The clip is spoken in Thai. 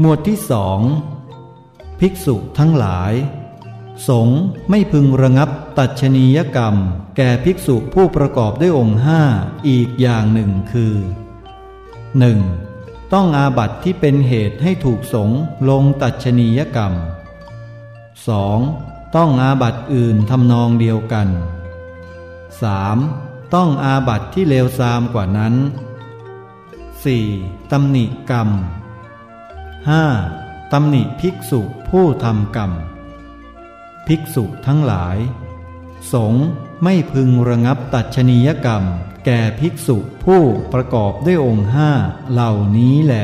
หมวดที่สองภิกษุทั้งหลาย สงฆ์ไม่พึงระงับตัดชนียกรรม แก่ภิกษุผู้ประกอบด้วยองค์ห้าอีกอย่างหนึ่งคือ 1. ต้องอาบัติที่เป็นเหตุให้ถูกสงฆ์ลงตัดชนียกรรม 2. ต้องอาบัติอื่นทำนองเดียวกัน 3. ต้องอาบัติที่เลวทรามกว่านั้น 4. ตำหนิกรรม 5. ตำหนิภิกษุผู้ทำกรรม ภิกษุทั้งหลาย สงฆ์ไม่พึงระงับตัดชนียกรรม แก่ภิกษุผู้ประกอบด้วยองค์ห้าเหล่านี้แหล